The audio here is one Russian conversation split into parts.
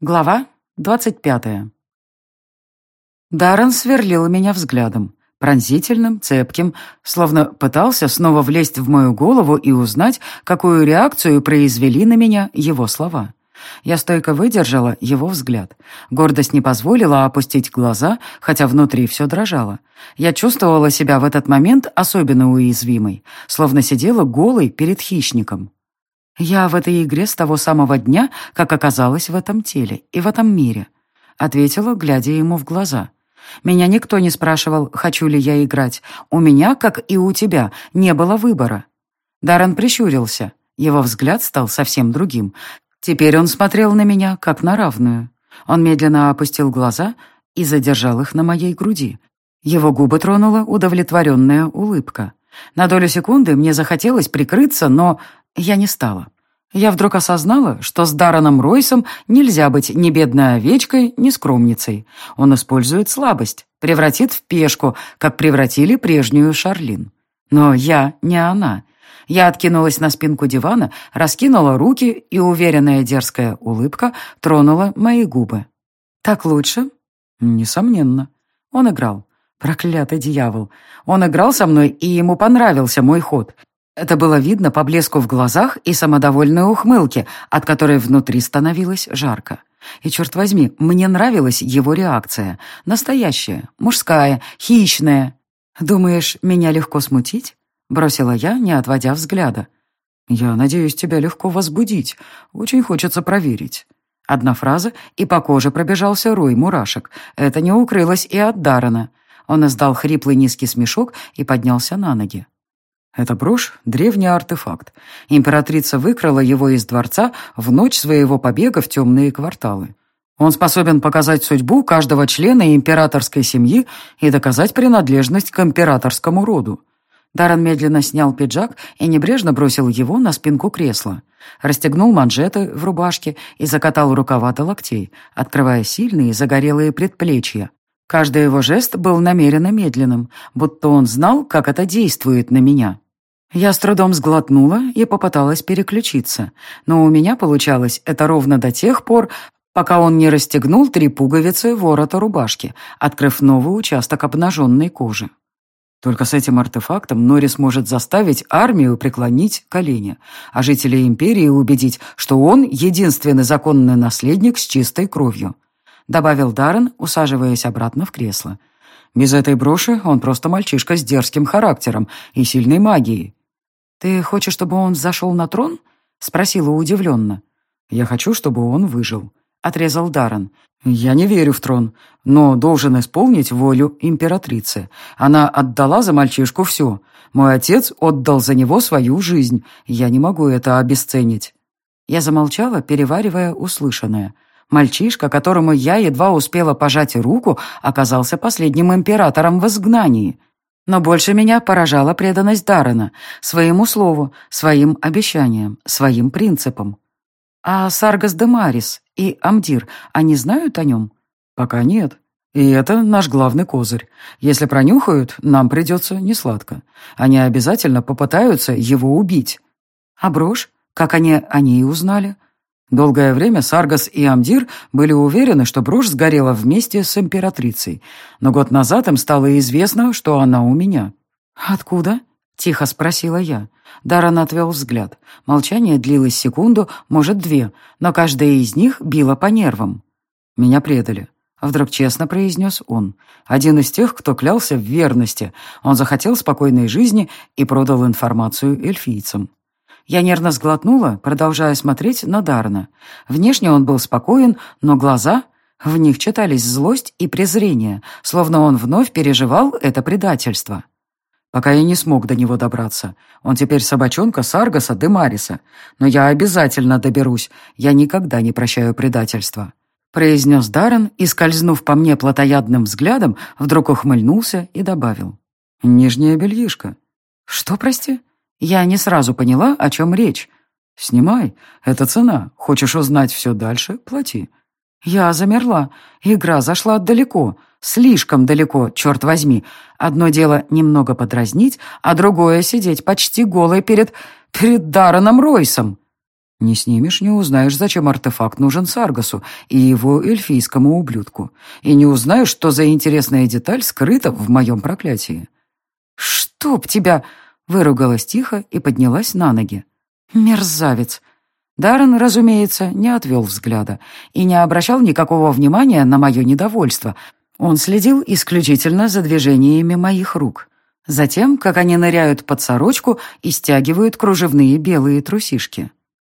Глава двадцать пятая. Даррен сверлил меня взглядом, пронзительным, цепким, словно пытался снова влезть в мою голову и узнать, какую реакцию произвели на меня его слова. Я стойко выдержала его взгляд. Гордость не позволила опустить глаза, хотя внутри все дрожало. Я чувствовала себя в этот момент особенно уязвимой, словно сидела голой перед хищником. «Я в этой игре с того самого дня, как оказалась в этом теле и в этом мире», — ответила, глядя ему в глаза. «Меня никто не спрашивал, хочу ли я играть. У меня, как и у тебя, не было выбора». Даррен прищурился. Его взгляд стал совсем другим. Теперь он смотрел на меня, как на равную. Он медленно опустил глаза и задержал их на моей груди. Его губы тронула удовлетворенная улыбка. На долю секунды мне захотелось прикрыться, но я не стала. Я вдруг осознала, что с Дараном Ройсом нельзя быть ни бедной овечкой, ни скромницей. Он использует слабость, превратит в пешку, как превратили прежнюю Шарлин. Но я не она. Я откинулась на спинку дивана, раскинула руки, и уверенная дерзкая улыбка тронула мои губы. «Так лучше?» «Несомненно». Он играл. Проклятый дьявол. Он играл со мной, и ему понравился мой ход. Это было видно по блеску в глазах и самодовольной ухмылке, от которой внутри становилось жарко. И, черт возьми, мне нравилась его реакция. Настоящая, мужская, хищная. «Думаешь, меня легко смутить?» — бросила я, не отводя взгляда. «Я надеюсь, тебя легко возбудить. Очень хочется проверить». Одна фраза, и по коже пробежался рой мурашек. Это не укрылось и от Дарана. Он издал хриплый низкий смешок и поднялся на ноги. Эта брошь — древний артефакт. Императрица выкрала его из дворца в ночь своего побега в темные кварталы. Он способен показать судьбу каждого члена императорской семьи и доказать принадлежность к императорскому роду. Даррен медленно снял пиджак и небрежно бросил его на спинку кресла. Расстегнул манжеты в рубашке и закатал рукава до локтей, открывая сильные загорелые предплечья. Каждый его жест был намеренно медленным, будто он знал, как это действует на меня. Я с трудом сглотнула и попыталась переключиться, но у меня получалось это ровно до тех пор, пока он не расстегнул три пуговицы ворота рубашки, открыв новый участок обнаженной кожи. Только с этим артефактом Норрис может заставить армию преклонить колени, а жителей империи убедить, что он единственный законный наследник с чистой кровью добавил Даррен, усаживаясь обратно в кресло. «Без этой броши он просто мальчишка с дерзким характером и сильной магией». «Ты хочешь, чтобы он зашел на трон?» — спросила удивленно. «Я хочу, чтобы он выжил», — отрезал Даррен. «Я не верю в трон, но должен исполнить волю императрицы. Она отдала за мальчишку все. Мой отец отдал за него свою жизнь. Я не могу это обесценить». Я замолчала, переваривая услышанное — Мальчишка, которому я едва успела пожать руку, оказался последним императором в изгнании. Но больше меня поражала преданность Даррена, своему слову, своим обещаниям, своим принципам. А Саргас де Марис и Амдир, они знают о нем? Пока нет. И это наш главный козырь. Если пронюхают, нам придется несладко. Они обязательно попытаются его убить. А брошь? Как они о ней узнали? Долгое время Саргас и Амдир были уверены, что брошь сгорела вместе с императрицей, но год назад им стало известно, что она у меня. «Откуда?» — тихо спросила я. Даррен отвел взгляд. Молчание длилось секунду, может, две, но каждая из них била по нервам. «Меня предали», — вдруг честно произнес он. «Один из тех, кто клялся в верности. Он захотел спокойной жизни и продал информацию эльфийцам». Я нервно сглотнула, продолжая смотреть на Дарна. Внешне он был спокоен, но глаза... В них читались злость и презрение, словно он вновь переживал это предательство. Пока я не смог до него добраться. Он теперь собачонка Саргаса де Мариса. Но я обязательно доберусь. Я никогда не прощаю предательства. Произнес Даррен и, скользнув по мне плотоядным взглядом, вдруг ухмыльнулся и добавил. «Нижняя бельишка». «Что, прости?» Я не сразу поняла, о чем речь. «Снимай. Это цена. Хочешь узнать все дальше? Плати». Я замерла. Игра зашла далеко. Слишком далеко, черт возьми. Одно дело немного подразнить, а другое — сидеть почти голой перед... перед Дарреном Ройсом. Не снимешь, не узнаешь, зачем артефакт нужен Саргасу и его эльфийскому ублюдку. И не узнаешь, что за интересная деталь скрыта в моем проклятии. «Чтоб тебя!» — выругалась тихо и поднялась на ноги. «Мерзавец!» Даррен, разумеется, не отвел взгляда и не обращал никакого внимания на мое недовольство. Он следил исключительно за движениями моих рук. Затем, как они ныряют под сорочку и стягивают кружевные белые трусишки.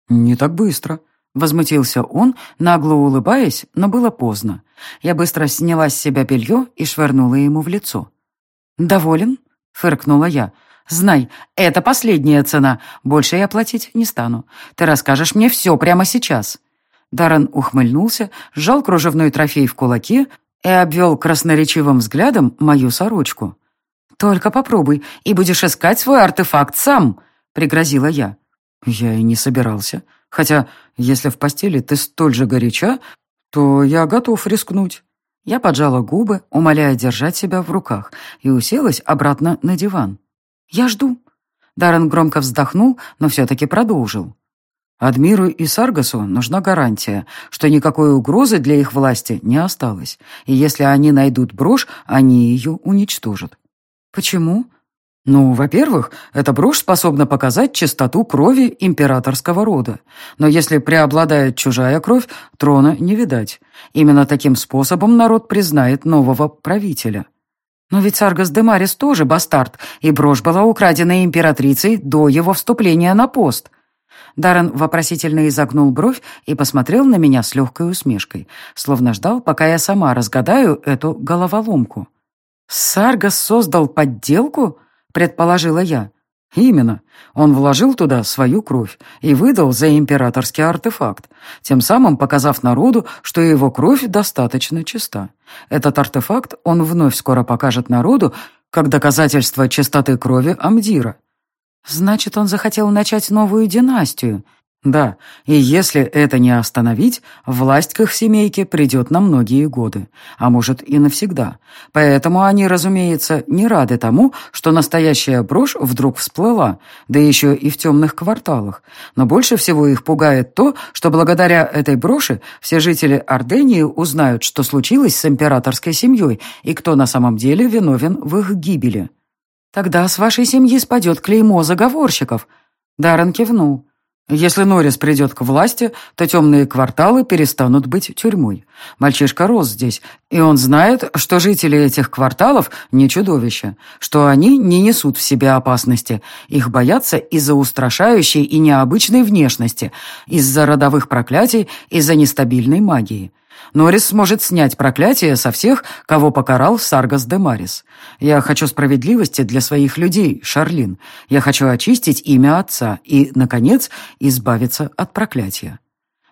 «Не так быстро», — возмутился он, нагло улыбаясь, но было поздно. Я быстро сняла с себя белье и швырнула ему в лицо. «Доволен?» — фыркнула я. «Знай, это последняя цена. Больше я платить не стану. Ты расскажешь мне все прямо сейчас». Даррен ухмыльнулся, сжал кружевной трофей в кулаке и обвел красноречивым взглядом мою сорочку. «Только попробуй, и будешь искать свой артефакт сам», — пригрозила я. Я и не собирался. Хотя, если в постели ты столь же горяча, то я готов рискнуть. Я поджала губы, умоляя держать себя в руках, и уселась обратно на диван. «Я жду». Даррен громко вздохнул, но все-таки продолжил. Адмиру и Саргасу нужна гарантия, что никакой угрозы для их власти не осталось, и если они найдут брошь, они ее уничтожат. «Почему?» Ну, во-первых, эта брошь способна показать чистоту крови императорского рода. Но если преобладает чужая кровь, трона не видать. Именно таким способом народ признает нового правителя. Но ведь Саргас де Марис тоже бастард, и брошь была украдена императрицей до его вступления на пост. Даррен вопросительно изогнул бровь и посмотрел на меня с легкой усмешкой, словно ждал, пока я сама разгадаю эту головоломку. «Саргас создал подделку?» предположила я. Именно. Он вложил туда свою кровь и выдал за императорский артефакт, тем самым показав народу, что его кровь достаточно чиста. Этот артефакт он вновь скоро покажет народу как доказательство чистоты крови Амдира. Значит, он захотел начать новую династию, да, и если это не остановить, власть к их семейке придет на многие годы, а может и навсегда. Поэтому они, разумеется, не рады тому, что настоящая брошь вдруг всплыла, да еще и в темных кварталах. Но больше всего их пугает то, что благодаря этой броши все жители Ордении узнают, что случилось с императорской семьей и кто на самом деле виновен в их гибели. «Тогда с вашей семьи спадет клеймо заговорщиков», — Даррен кивнул. Если Норрис придет к власти, то темные кварталы перестанут быть тюрьмой. Мальчишка рос здесь, и он знает, что жители этих кварталов не чудовища, что они не несут в себе опасности. Их боятся из-за устрашающей и необычной внешности, из-за родовых проклятий, из-за нестабильной магии. Норрис сможет снять проклятие со всех, кого покарал Саргас де Марис. Я хочу справедливости для своих людей, Шарлин. Я хочу очистить имя отца и, наконец, избавиться от проклятия».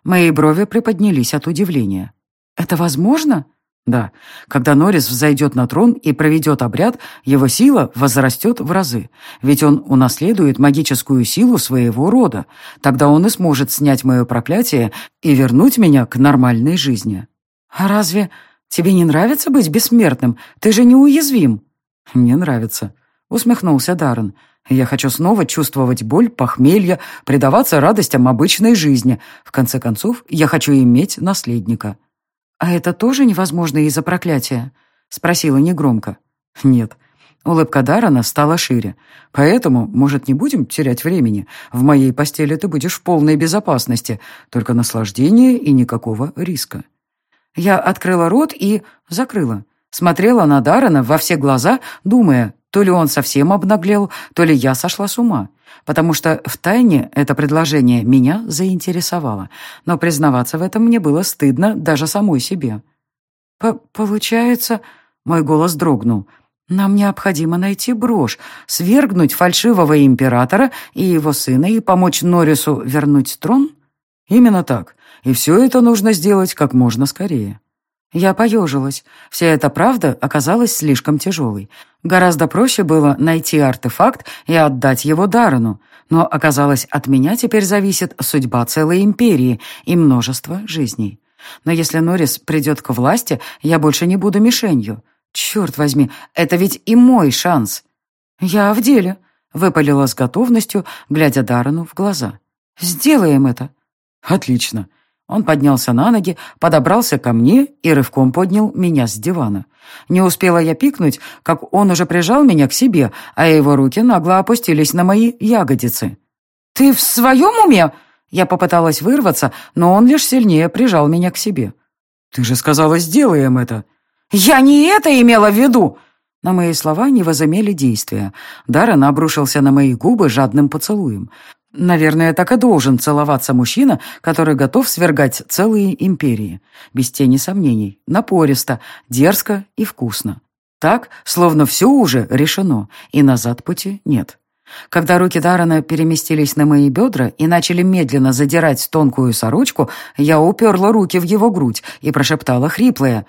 Мои брови приподнялись от удивления. «Это возможно?» Да, когда Норрис взойдет на трон и проведет обряд, его сила возрастет в разы, ведь он унаследует магическую силу своего рода. Тогда он и сможет снять мое проклятие и вернуть меня к нормальной жизни. А разве тебе не нравится быть бессмертным? Ты же неуязвим. Мне нравится, усмехнулся Даррен. Я хочу снова чувствовать боль, похмелье, предаваться радостям обычной жизни. В конце концов, я хочу иметь наследника. «А это тоже невозможно из-за проклятия?» — спросила негромко. «Нет». Улыбка Дарана стала шире. «Поэтому, может, не будем терять времени? В моей постели ты будешь в полной безопасности, только наслаждение и никакого риска». Я открыла рот и закрыла. Смотрела на Дарана во все глаза, думая, то ли он совсем обнаглел, то ли я сошла с ума. Потому что втайне это предложение меня заинтересовало. Но признаваться в этом мне было стыдно даже самой себе. П «Получается...» — мой голос дрогнул. «Нам необходимо найти брошь, свергнуть фальшивого императора и его сына и помочь Норрису вернуть трон?» «Именно так. И все это нужно сделать как можно скорее». Я поежилась. Вся эта правда оказалась слишком тяжелой. Гораздо проще было найти артефакт и отдать его Даррену. Но оказалось, от меня теперь зависит судьба целой империи и множество жизней. Но если Норрис придет к власти, я больше не буду мишенью. Черт возьми, это ведь и мой шанс. Я в деле, — выпалила с готовностью, глядя Даррену в глаза. «Сделаем это!» Отлично. Он поднялся на ноги, подобрался ко мне и рывком поднял меня с дивана. Не успела я пикнуть, как он уже прижал меня к себе, а его руки нагло опустились на мои ягодицы. «Ты в своем уме?» Я попыталась вырваться, но он лишь сильнее прижал меня к себе. «Ты же сказала, сделаем это!» «Я не это имела в виду!» На мои слова не возымели действия. Даррен обрушился на мои губы жадным поцелуем. Наверное, так и должен целоваться мужчина, который готов свергать целые империи. Без тени сомнений, напористо, дерзко и вкусно. Так, словно все уже решено, и назад пути нет. Когда руки Даррена переместились на мои бедра и начали медленно задирать тонкую сорочку, я уперла руки в его грудь и прошептала хриплое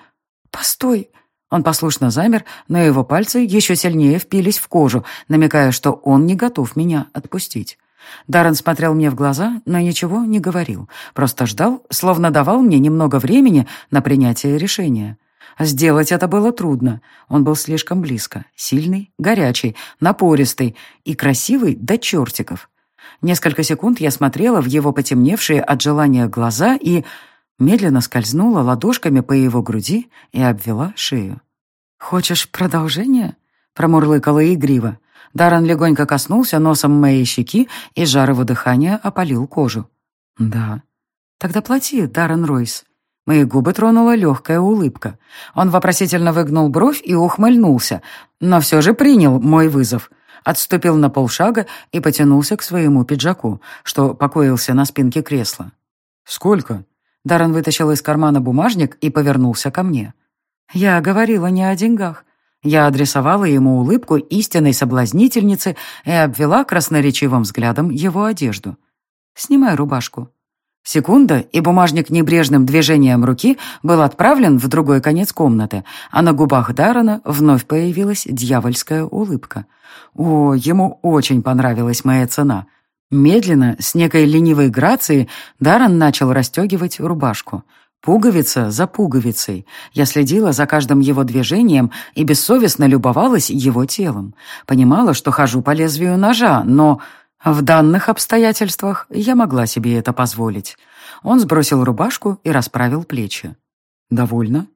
«Постой!» Он послушно замер, но его пальцы еще сильнее впились в кожу, намекая, что он не готов меня отпустить. Даррен смотрел мне в глаза, но ничего не говорил, просто ждал, словно давал мне немного времени на принятие решения. Сделать это было трудно. Он был слишком близко, сильный, горячий, напористый и красивый до чертиков. Несколько секунд я смотрела в его потемневшие от желания глаза и медленно скользнула ладошками по его груди и обвела шею. «Хочешь продолжение?» — промурлыкала игриво. Даррен легонько коснулся носом моей щеки, и жар дыхания опалил кожу. «Да». «Тогда плати, Даррен Ройс». Мои губы тронула легкая улыбка. Он вопросительно выгнул бровь и ухмыльнулся, но все же принял мой вызов. Отступил на полшага и потянулся к своему пиджаку, что покоился на спинке кресла. «Сколько?» Даррен вытащил из кармана бумажник и повернулся ко мне. «Я говорила не о деньгах. Я адресовала ему улыбку истинной соблазнительницы и обвела красноречивым взглядом его одежду. «Снимай рубашку». Секунда, и бумажник небрежным движением руки был отправлен в другой конец комнаты, а на губах Даррена вновь появилась дьявольская улыбка. О, ему очень понравилась моя цена. Медленно, с некой ленивой грацией, Даррен начал расстегивать рубашку. Пуговица за пуговицей. Я следила за каждым его движением и бессовестно любовалась его телом. Понимала, что хожу по лезвию ножа, но в данных обстоятельствах я могла себе это позволить. Он сбросил рубашку и расправил плечи. «Довольно?»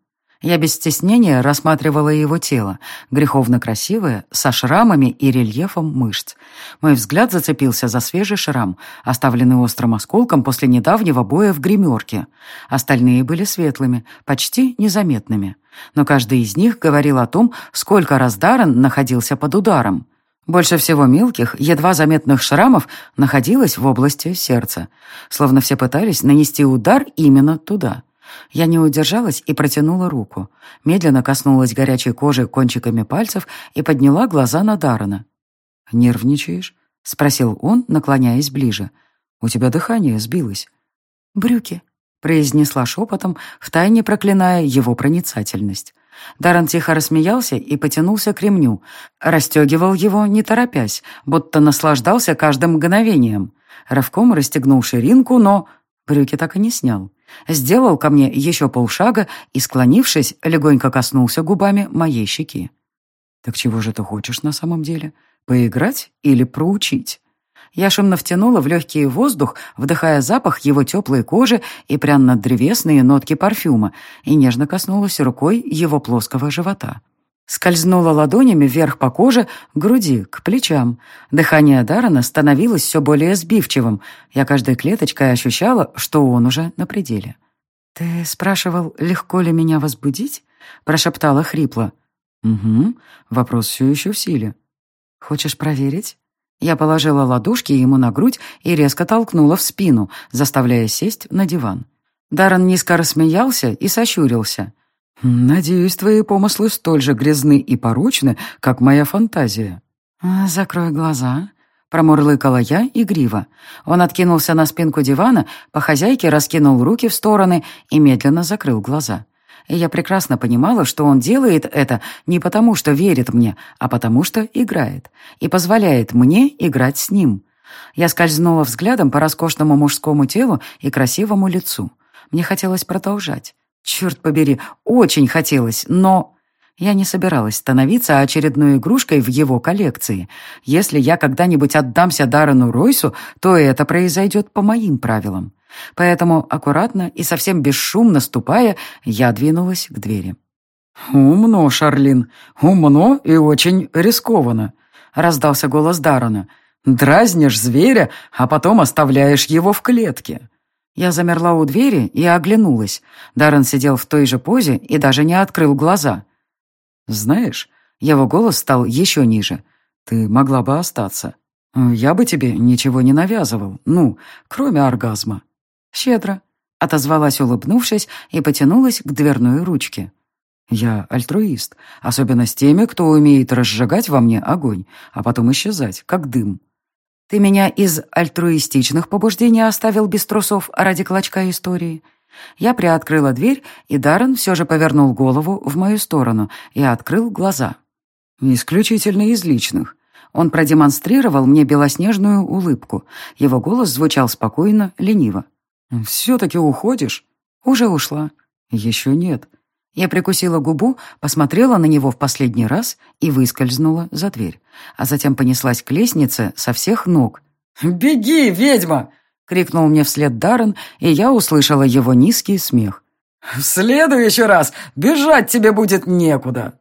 Я без стеснения рассматривала его тело, греховно красивое, со шрамами и рельефом мышц. Мой взгляд зацепился за свежий шрам, оставленный острым осколком после недавнего боя в гримерке. Остальные были светлыми, почти незаметными. Но каждый из них говорил о том, сколько раз Даррен находился под ударом. Больше всего мелких, едва заметных шрамов находилось в области сердца, словно все пытались нанести удар именно туда. Я не удержалась и протянула руку. Медленно коснулась горячей кожи кончиками пальцев и подняла глаза на Даррена. «Нервничаешь?» — спросил он, наклоняясь ближе. «У тебя дыхание сбилось». «Брюки», — произнесла шепотом, втайне проклиная его проницательность. Даррен тихо рассмеялся и потянулся к ремню. Растегивал его, не торопясь, будто наслаждался каждым мгновением. Рывком расстегнул ширинку, но брюки так и не снял. Сделал ко мне еще полшага и, склонившись, легонько коснулся губами моей щеки. «Так чего же ты хочешь на самом деле? Поиграть или проучить?» Я шумно втянула в легкий воздух, вдыхая запах его теплой кожи и пряно-древесные нотки парфюма, и нежно коснулась рукой его плоского живота. Скользнула ладонями вверх по коже, к груди, к плечам. Дыхание Дарана становилось все более сбивчивым. Я каждой клеточкой ощущала, что он уже на пределе. «Ты спрашивал, легко ли меня возбудить?» — прошептала хрипло. «Угу, вопрос все еще в силе». «Хочешь проверить?» Я положила ладошки ему на грудь и резко толкнула в спину, заставляя сесть на диван. Даррен низко рассмеялся и сощурился. «Надеюсь, твои помыслы столь же грязны и порочны, как моя фантазия». «А, «Закрой глаза», — промурлыкала я игриво. Он откинулся на спинку дивана, по хозяйке раскинул руки в стороны и медленно закрыл глаза. И я прекрасно понимала, что он делает это не потому, что верит мне, а потому, что играет. И позволяет мне играть с ним. Я скользнула взглядом по роскошному мужскому телу и красивому лицу. Мне хотелось продолжать. Черт побери, очень хотелось, но... Я не собиралась становиться очередной игрушкой в его коллекции. Если я когда-нибудь отдамся Даррену Ройсу, то это произойдет по моим правилам. Поэтому аккуратно и совсем бесшумно ступая, я двинулась к двери. «Умно, Шарлин, умно и очень рискованно», — раздался голос Дарона. «Дразнишь зверя, а потом оставляешь его в клетке». Я замерла у двери и оглянулась. Даррен сидел в той же позе и даже не открыл глаза. «Знаешь, его голос стал еще ниже. Ты могла бы остаться. Я бы тебе ничего не навязывал, ну, кроме оргазма». «Щедро», — отозвалась, улыбнувшись, и потянулась к дверной ручке. «Я альтруист, особенно с теми, кто умеет разжигать во мне огонь, а потом исчезать, как дым». «Ты меня из альтруистичных побуждений оставил без трусов ради клочка истории?» Я приоткрыла дверь, и Даррен все же повернул голову в мою сторону и открыл глаза. «Исключительно из личных». Он продемонстрировал мне белоснежную улыбку. Его голос звучал спокойно, лениво. «Все-таки уходишь?» «Уже ушла». «Еще нет». Я прикусила губу, посмотрела на него в последний раз и выскользнула за дверь, а затем понеслась к лестнице со всех ног. «Беги, ведьма!» — крикнул мне вслед Даррен, и я услышала его низкий смех. «В следующий раз бежать тебе будет некуда!»